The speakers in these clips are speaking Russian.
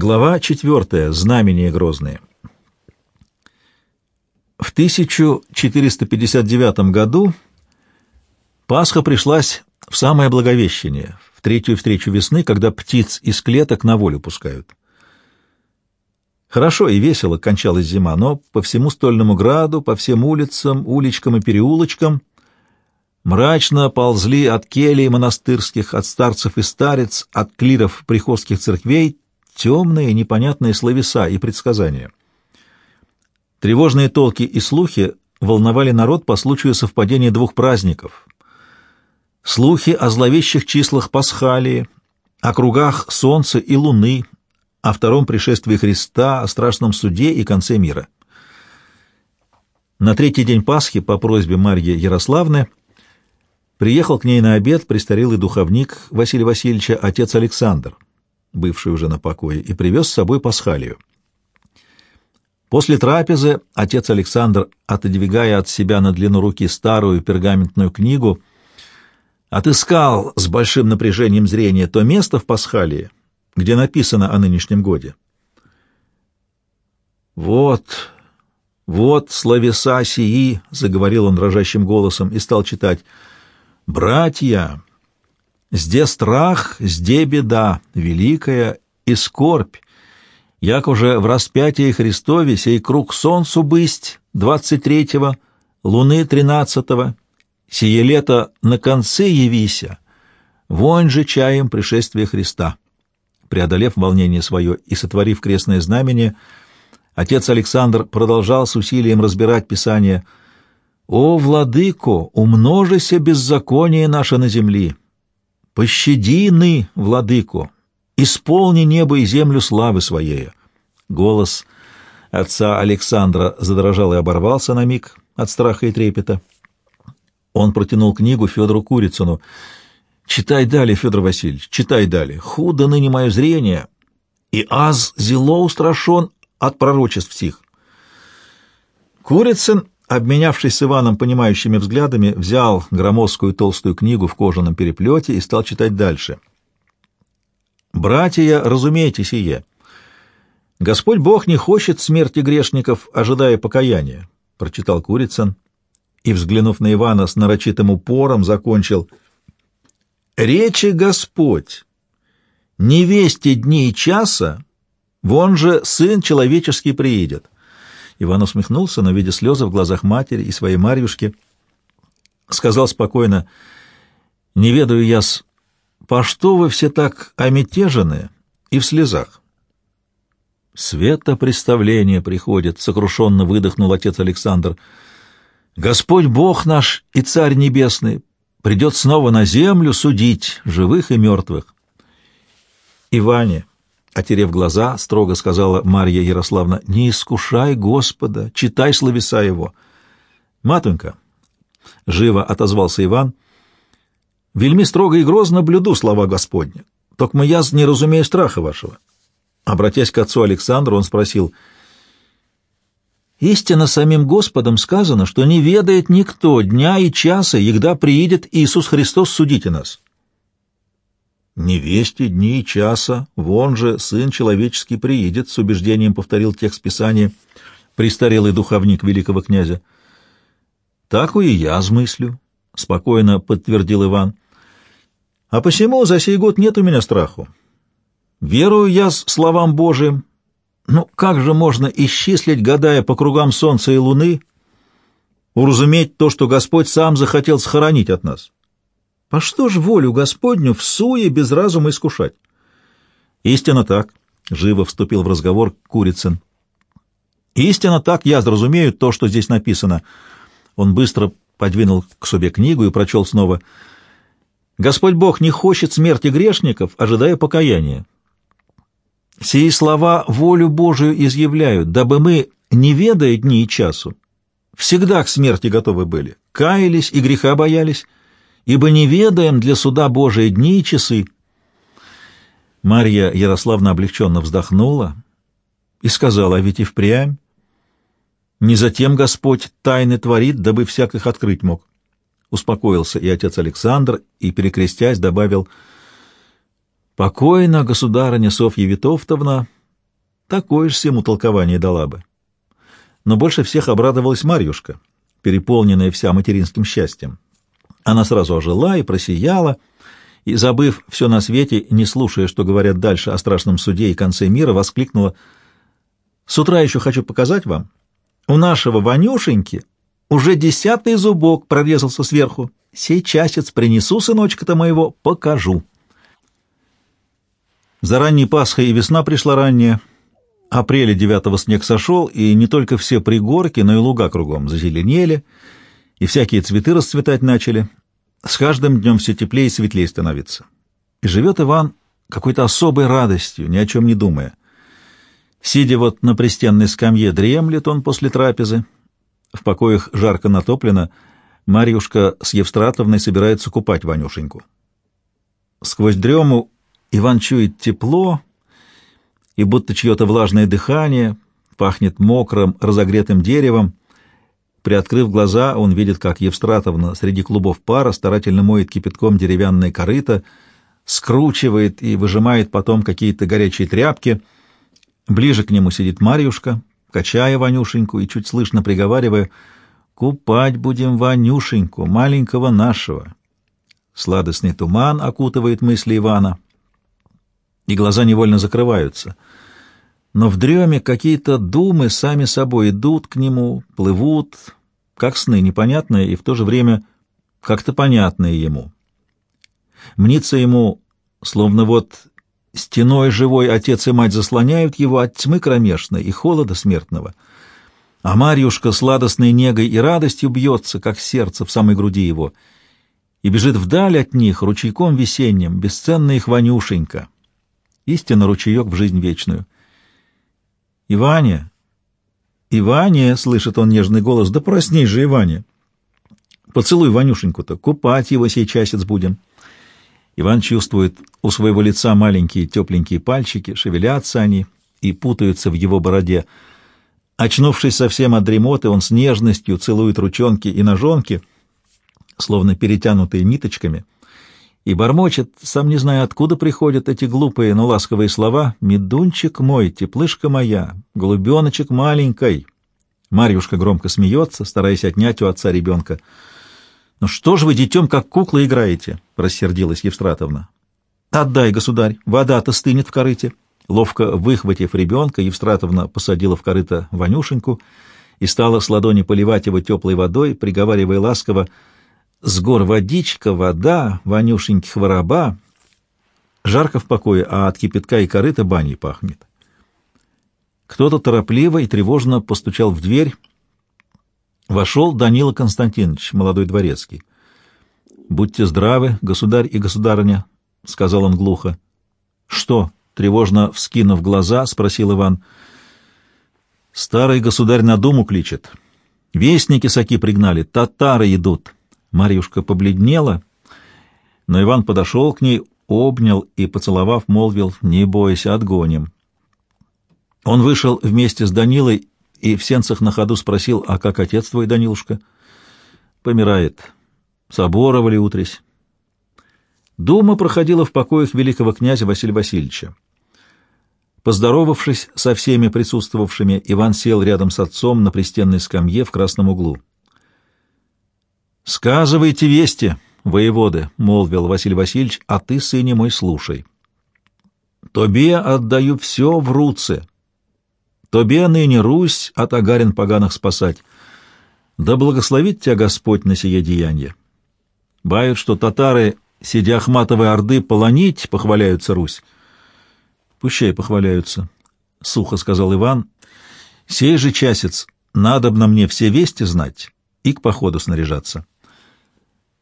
Глава четвертая. Знамения грозные. В 1459 году Пасха пришлась в самое Благовещение, в третью встречу весны, когда птиц из клеток на волю пускают. Хорошо и весело кончалась зима, но по всему стольному граду, по всем улицам, уличкам и переулочкам мрачно ползли от келий монастырских, от старцев и старец, от клиров приходских церквей темные непонятные словеса и предсказания. Тревожные толки и слухи волновали народ по случаю совпадения двух праздников. Слухи о зловещих числах Пасхалии, о кругах Солнца и Луны, о втором пришествии Христа, о страшном суде и конце мира. На третий день Пасхи по просьбе Марьи Ярославны приехал к ней на обед престарелый духовник Василия Васильевича, отец Александр, бывший уже на покое, и привез с собой Пасхалию. После трапезы отец Александр, отодвигая от себя на длину руки старую пергаментную книгу, отыскал с большим напряжением зрения то место в Пасхалии, где написано о нынешнем годе. «Вот, вот словеса сии», — заговорил он дрожащим голосом и стал читать, «Братья, зде страх, зде беда, великая и скорбь, як уже в распятии Христове сей круг солнцу бысть двадцать третьего, луны тринадцатого, сие лето на конце явися, вонь же чаем пришествия Христа». Преодолев волнение свое и сотворив крестное знамение, отец Александр продолжал с усилием разбирать Писание «О, владыко, умножися беззаконие наше на земли! Пощади ны, владыко, исполни небо и землю славы своей!» Голос отца Александра задрожал и оборвался на миг от страха и трепета. Он протянул книгу Федору Курицыну — Читай далее, Федор Васильевич, читай далее. Худо ныне мое зрение, и аз зело устрашен от пророчеств сих. Курицын, обменявшись с Иваном понимающими взглядами, взял громоздкую толстую книгу в кожаном переплете и стал читать дальше. «Братья, разумейте сие. Господь Бог не хочет смерти грешников, ожидая покаяния», — прочитал Курицын и, взглянув на Ивана с нарочитым упором, закончил — Речи Господь, не вести дни и часа, вон же сын человеческий приедет. Иван усмехнулся, но, видя слезы в глазах матери и своей Марьюшки, сказал спокойно, «Не ведаю я, с... по что вы все так омятежены и в слезах?» «Света представление приходит», — сокрушенно выдохнул отец Александр. «Господь Бог наш и Царь Небесный придет снова на землю судить живых и мертвых. Иване, отерев глаза, строго сказала Марья Ярославна, не искушай Господа, читай словеса его. Матунька, живо отозвался Иван, вельми строго и грозно блюду слова Господня, только я не разумею страха вашего. Обратясь к отцу Александру, он спросил — Истинно самим Господом сказано, что не ведает никто дня и часа, когда приидет Иисус Христос судите нас. «Не вести дни и часа, вон же Сын Человеческий приидет», — с убеждением повторил текст Писания престарелый духовник великого князя. «Так и я смыслю», — спокойно подтвердил Иван. «А посему за сей год нет у меня страху. Верую я словам Божиим, ну, как же можно исчислить, гадая по кругам солнца и луны, уразуметь то, что Господь сам захотел схоронить от нас? По что ж волю Господню в суе без разума искушать? Истинно так, — живо вступил в разговор Курицын. Истинно так я разумею то, что здесь написано. Он быстро подвинул к себе книгу и прочел снова. Господь Бог не хочет смерти грешников, ожидая покаяния. Сии слова волю Божию изъявляют, дабы мы, не ведая дни и часу, всегда к смерти готовы были, каялись и греха боялись, ибо не ведаем для суда Божия дни и часы. Марья Ярославна облегченно вздохнула и сказала, а ведь и впрямь, не затем Господь тайны творит, дабы всяк их открыть мог. Успокоился и отец Александр, и, перекрестясь, добавил — Покойно, государыня Софья Витовтовна, такое же всему толкование дала бы. Но больше всех обрадовалась Марьюшка, переполненная вся материнским счастьем. Она сразу ожила и просияла, и, забыв все на свете, не слушая, что говорят дальше о страшном суде и конце мира, воскликнула «С утра еще хочу показать вам. У нашего Ванюшеньки уже десятый зубок прорезался сверху. Сей часец принесу сыночка-то моего, покажу». За ранней Пасхой и весна пришла ранняя. Апреля девятого снег сошел, и не только все пригорки, но и луга кругом зазеленели, и всякие цветы расцветать начали. С каждым днем все теплее и светлее становится. И живет Иван какой-то особой радостью, ни о чем не думая. Сидя вот на пристенной скамье, дремлет он после трапезы. В покоях жарко натоплено. Марьюшка с Евстратовной собирается купать Ванюшеньку. Сквозь дрему Иван чует тепло, и будто чье-то влажное дыхание, пахнет мокрым, разогретым деревом. Приоткрыв глаза, он видит, как Евстратовна среди клубов пара старательно моет кипятком деревянные корыта, скручивает и выжимает потом какие-то горячие тряпки. Ближе к нему сидит Марьюшка, качая Ванюшеньку и чуть слышно приговаривая «Купать будем Ванюшеньку, маленького нашего». Сладостный туман окутывает мысли Ивана и глаза невольно закрываются. Но в дреме какие-то думы сами собой идут к нему, плывут, как сны, непонятные и в то же время как-то понятные ему. Мнится ему, словно вот стеной живой отец и мать заслоняют его от тьмы кромешной и холода смертного, а Марьюшка сладостной негой и радостью бьется, как сердце в самой груди его, и бежит вдаль от них ручейком весенним, бесценная их Ванюшенька истинно ручеек в жизнь вечную. «Иване! Иване!» — слышит он нежный голос. «Да проснись же, Иване! Поцелуй Ванюшеньку-то, купать его сей часец будем». Иван чувствует у своего лица маленькие тепленькие пальчики, шевелятся они и путаются в его бороде. Очнувшись совсем от дремоты, он с нежностью целует ручонки и ножонки, словно перетянутые ниточками — и бормочет, сам не зная, откуда приходят эти глупые, но ласковые слова «Медунчик мой, теплышка моя, голубеночек маленькой». Марьюшка громко смеется, стараясь отнять у отца ребенка. «Ну что ж вы, детем, как куклы играете?» — рассердилась Евстратовна. «Отдай, государь, вода-то стынет в корыте». Ловко выхватив ребенка, Евстратовна посадила в корыто Ванюшеньку и стала с ладони поливать его теплой водой, приговаривая ласково — с гор водичка, вода, вонюшеньких вороба. Жарко в покое, а от кипятка и корыта баней пахнет. Кто-то торопливо и тревожно постучал в дверь. Вошел Данила Константинович, молодой дворецкий. «Будьте здравы, государь и государыня», — сказал он глухо. «Что?» — тревожно вскинув глаза, спросил Иван. «Старый государь на думу кличет. Вестники саки пригнали, татары идут». Марьюшка побледнела, но Иван подошел к ней, обнял и, поцеловав, молвил «Не бойся, отгоним». Он вышел вместе с Данилой и в сенцах на ходу спросил «А как отец твой, Данилушка?» «Помирает. Соборовали утрись». Дума проходила в покоях великого князя Василия Васильевича. Поздоровавшись со всеми присутствовавшими, Иван сел рядом с отцом на пристенной скамье в красном углу. «Сказывайте вести, воеводы», — молвил Василий Васильевич, — «а ты, сыне мой, слушай. Тобе отдаю все в руце. Тобе ныне Русь от агарин поганых спасать. Да благословит тебя Господь на сие деяние. Бают, что татары, сидя Ахматовой Орды, полонить похваляются Русь. Пущай похваляются, — сухо сказал Иван. Сей же часец надобно мне все вести знать и к походу снаряжаться.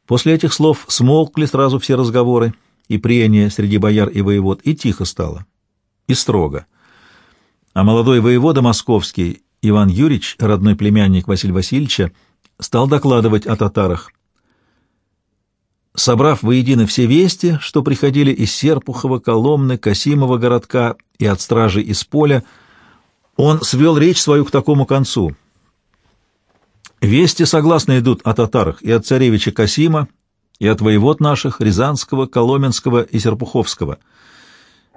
После этих слов смолкли сразу все разговоры и прения среди бояр и воевод, и тихо стало, и строго. А молодой воевода московский Иван Юрьевич, родной племянник Василия Васильевича, стал докладывать о татарах. Собрав воедино все вести, что приходили из Серпухова, Коломны, Касимова городка и от стражи из поля, он свел речь свою к такому концу — Вести согласно идут о татарах и от царевича Касима, и от воевод наших, Рязанского, Коломенского и Серпуховского.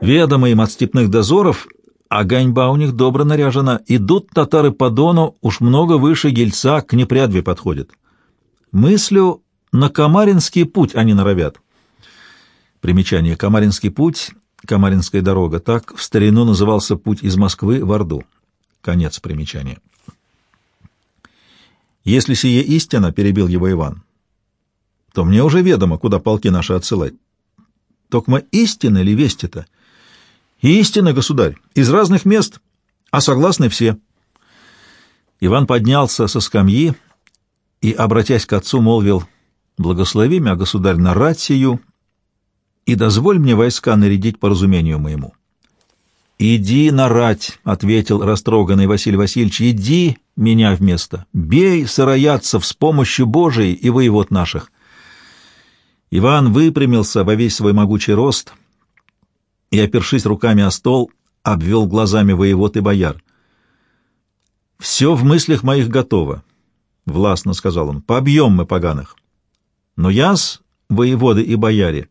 Ведомо им от степных дозоров, а гоньба у них добро наряжена. Идут татары по Дону, уж много выше Гельца, к Непрядве подходят. Мыслю, на Камаринский путь они норовят. Примечание. Камаринский путь, Камаринская дорога. Так в старину назывался путь из Москвы в Орду. Конец примечания. Если сие истина, — перебил его Иван, — то мне уже ведомо, куда полки наши отсылать. Токма истина ли весть это? Истина, государь, из разных мест, а согласны все. Иван поднялся со скамьи и, обратясь к отцу, молвил, «Благослови меня, государь, на рать сию, и дозволь мне войска нарядить по разумению моему». «Иди на рать», — ответил растроганный Василий Васильевич, — «иди меня вместо. Бей сыроядцев с помощью Божией и воевод наших». Иван выпрямился во весь свой могучий рост и, опершись руками о стол, обвел глазами воевод и бояр. «Все в мыслях моих готово», — властно сказал он, — «побьем мы поганых. Но яс, воеводы и бояре,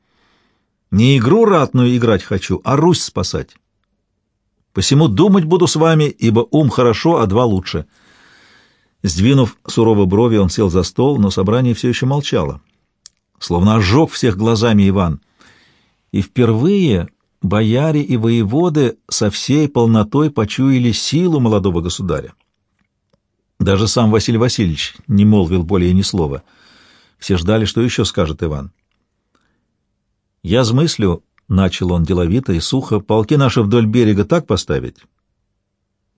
не игру ратную играть хочу, а Русь спасать». Посему думать буду с вами, ибо ум хорошо, а два лучше». Сдвинув сурово брови, он сел за стол, но собрание все еще молчало. Словно ожег всех глазами Иван. И впервые бояре и воеводы со всей полнотой почуяли силу молодого государя. Даже сам Василий Васильевич не молвил более ни слова. Все ждали, что еще скажет Иван. «Я смыслю, — начал он деловито и сухо, — полки наши вдоль берега так поставить,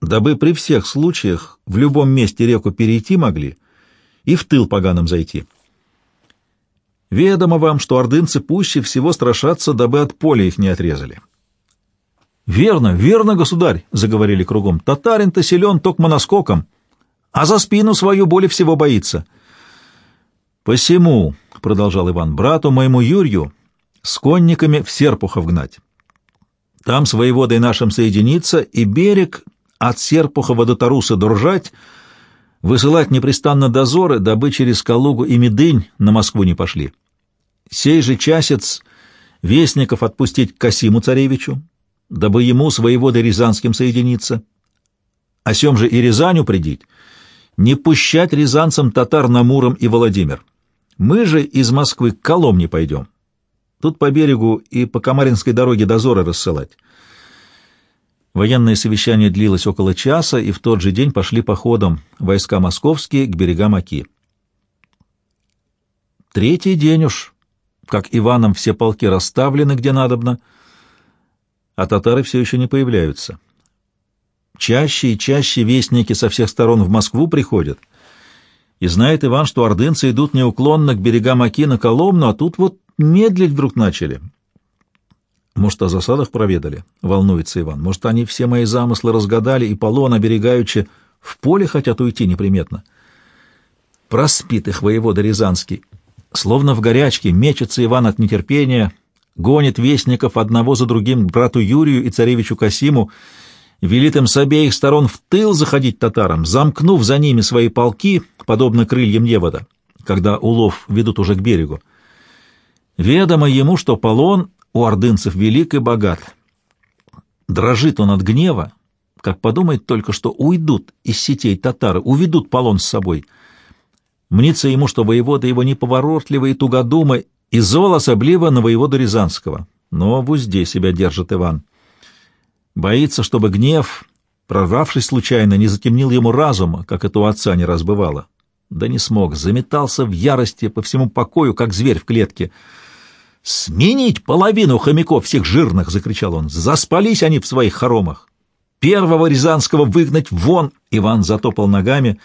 дабы при всех случаях в любом месте реку перейти могли и в тыл поганым зайти. Ведомо вам, что ордынцы пуще всего страшатся, дабы от поля их не отрезали. — Верно, верно, государь, — заговорили кругом, — татарин-то силен только наскоком, а за спину свою более всего боится. — Посему, — продолжал Иван, — брату моему Юрию с конниками в Серпухов гнать. Там с воеводой нашим соединиться и берег от Серпухова до Таруса дуржать, высылать непрестанно дозоры, дабы через Калугу и Медынь на Москву не пошли. Сей же часец вестников отпустить к Касиму царевичу, дабы ему с воеводой Рязанским соединиться, о сем же и Рязань упредить, не пущать рязанцам татар на Муром и Владимир. Мы же из Москвы к Коломне пойдем. Тут по берегу и по Камаринской дороге дозоры рассылать. Военное совещание длилось около часа, и в тот же день пошли походом войска московские к берегам Оки. Третий день уж, как Иваном все полки расставлены где надобно, а татары все еще не появляются. Чаще и чаще вестники со всех сторон в Москву приходят, и знает Иван, что ордынцы идут неуклонно к берегам Оки на Коломну, а тут вот медлить вдруг начали. Может, о засадах проведали, — волнуется Иван. Может, они все мои замыслы разгадали и полон оберегаючи в поле хотят уйти неприметно. Проспит их воевода Рязанский. Словно в горячке мечется Иван от нетерпения, гонит вестников одного за другим к брату Юрию и царевичу Касиму, велит им с обеих сторон в тыл заходить татарам, замкнув за ними свои полки, подобно крыльям Невода, когда улов ведут уже к берегу. Ведомо ему, что полон у ордынцев велик и богат. Дрожит он от гнева, как подумает только, что уйдут из сетей татары, уведут полон с собой. Мнится ему, что воевода его неповоротливый и тугодумы, и зол особливо на воеводу Рязанского. Но в узде себя держит Иван. Боится, чтобы гнев, прорвавшись случайно, не затемнил ему разума, как это у отца не раз бывало. Да не смог, заметался в ярости по всему покою, как зверь в клетке — «Сменить половину хомяков всех жирных!» — закричал он. «Заспались они в своих хоромах! Первого Рязанского выгнать вон!» Иван затопал ногами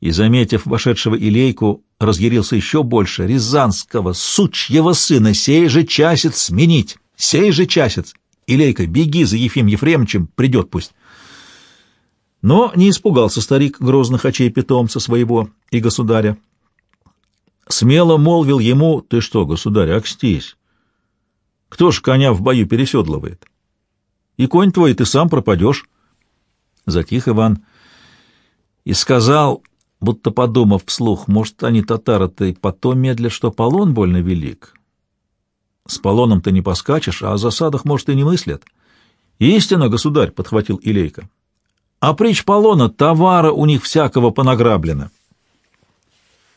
и, заметив вошедшего Илейку, разъярился еще больше. «Рязанского, сучьего сына, сей же часец сменить! Сей же часец! Илейка, беги за Ефим Ефремовичем, придет пусть!» Но не испугался старик грозных очей питомца своего и государя смело молвил ему, «Ты что, государь, окстись! Кто ж коня в бою переседлывает? И конь твой, ты сам пропадешь!» Затих Иван и сказал, будто подумав вслух, «Может, они татары-то и потом медлят, что полон больно велик? С полоном ты не поскачешь, а о засадах, может, и не мыслят. Истинно, государь, — подхватил Илейка. А притч Полона товара у них всякого понаграблено.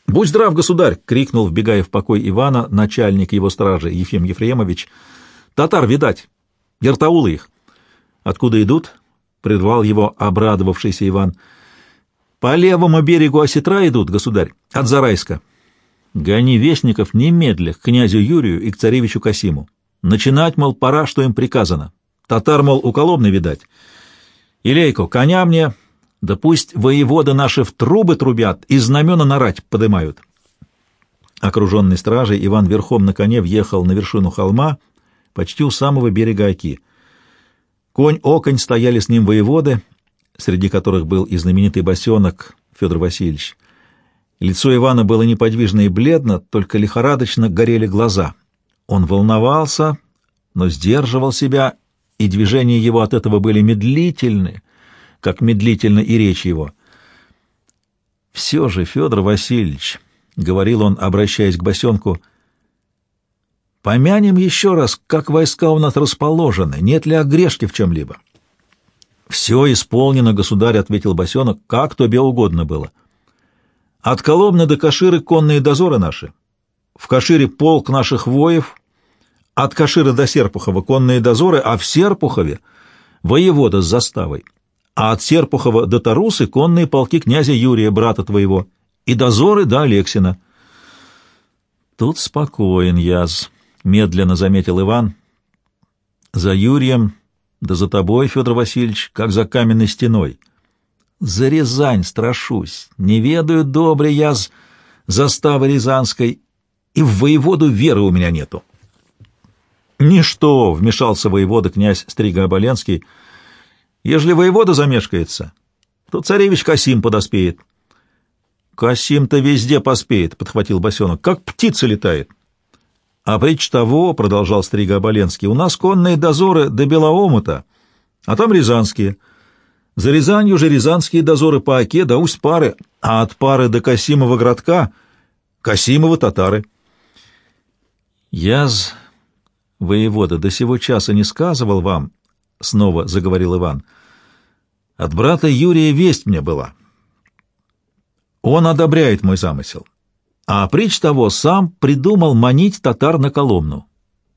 «Будь здрав, государь!» — крикнул, вбегая в покой Ивана, начальник его стражи Ефим Ефремович. «Татар, видать! Ертаулы их!» «Откуда идут?» — прервал его обрадовавшийся Иван. «По левому берегу осетра идут, государь, от Зарайска. Гони вестников немедля к князю Юрию и к царевичу Касиму. Начинать, мол, пора, что им приказано. Татар, мол, у Коломны видать. Илейко, коня мне, да пусть воеводы наши в трубы трубят и знамена на рать подымают. Окруженный стражей, Иван верхом на коне въехал на вершину холма, почти у самого берега Оки. Конь-оконь стояли с ним воеводы, среди которых был и знаменитый босенок Федор Васильевич. Лицо Ивана было неподвижно и бледно, только лихорадочно горели глаза. Он волновался, но сдерживал себя, и движения его от этого были медлительны, как медлительно и речь его. «Все же, Федор Васильевич», — говорил он, обращаясь к босенку, — «помянем еще раз, как войска у нас расположены, нет ли огрешки в чем-либо». «Все исполнено, государь», — ответил босенок, — «как тебе угодно было». «От Коломны до Каширы конные дозоры наши. В Кашире полк наших воев, от Каширы до Серпухова конные дозоры, а в Серпухове — воевода с заставой а от Серпухова до Тарусы конные полки князя Юрия, брата твоего, и дозоры до Алексина. Тут спокоен яз, — медленно заметил Иван. За Юрием, да за тобой, Федор Васильевич, как за каменной стеной. За Рязань страшусь, не ведаю добрый яз заставы Рязанской, и в воеводу веры у меня нету. «Ничто!» — вмешался воевода князь Стрига-Оболенский — Ежели воевода замешкается, то царевич Касим подоспеет. — Касим-то везде поспеет, — подхватил босенок, — как птица летает. — А притч того, — продолжал Стрига Оболенский, — у нас конные дозоры до Белоомута, а там рязанские. За Рязанью же рязанские дозоры по Оке до Усть-Пары, а от Пары до Касимова городка — Касимова татары. — Яз, воевода, до сего часа не сказывал вам, —— снова заговорил Иван. «От брата Юрия весть мне была. Он одобряет мой замысел. А притч того сам придумал манить татар на Коломну.